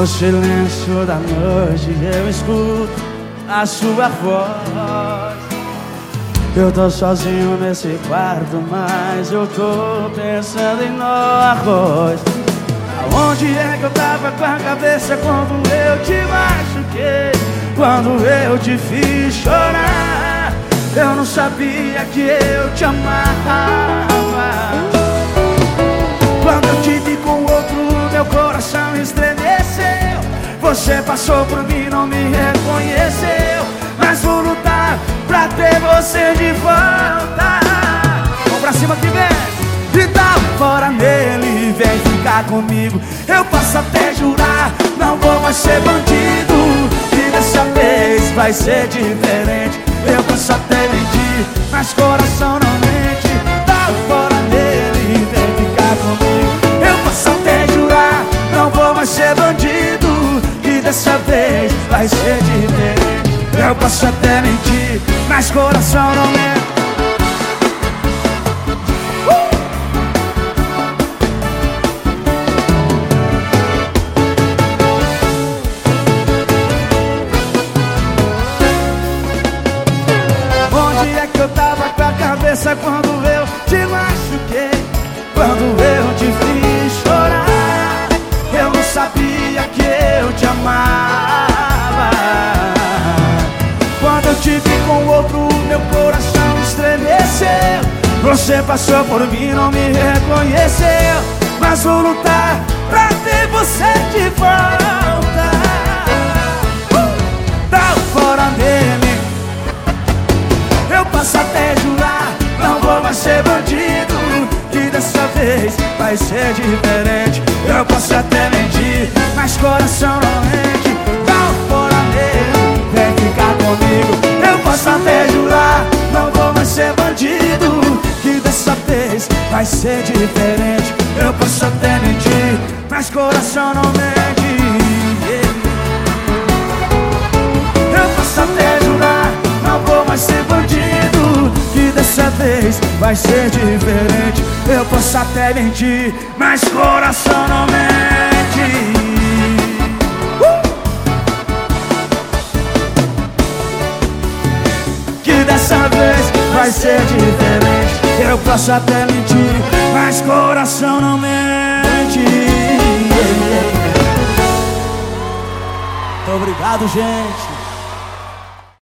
No silêncio da noite eu escuto a sua voz. Eu tô sozinho nesse quarto, mas eu tô pensando em nós Aonde é que eu tava com a cabeça quando eu te machuquei? Quando eu te fiz chorar. Eu não sabia que eu te amava Você passou por mim, não me reconheceu. Mas vou lutar pra ter você de volta. Vamos pra cima que vem. Dá fora nele, vem ficar comigo. Eu posso até jurar, não vou mais ser bandido. E dessa vez vai ser diferente. Eu posso até mentir, mas coração Eu posso até mentir, mas coração não mente cabeça quando eu te vi com outro, meu coração estremeceu. Você passou por mim, não me reconheceu. Mas vou lutar pra ter você de volta. Uh! Dá fora dele. Eu passo até jurar vai ser bandido. Que dessa vez vai ser diferente. Eu posso até mentir, mas coração não mente vai ser diferente Eu posso até mentir, mas coração não mente. Eu posso até jurar, não vou mais ser bandido Que dessa vez vai ser diferente. Eu posso até mentir, mas coração não mente. Uh! Que dessa vez vai ser diferente Eu posso até mentir, mas coração não mente. Muito obrigado, gente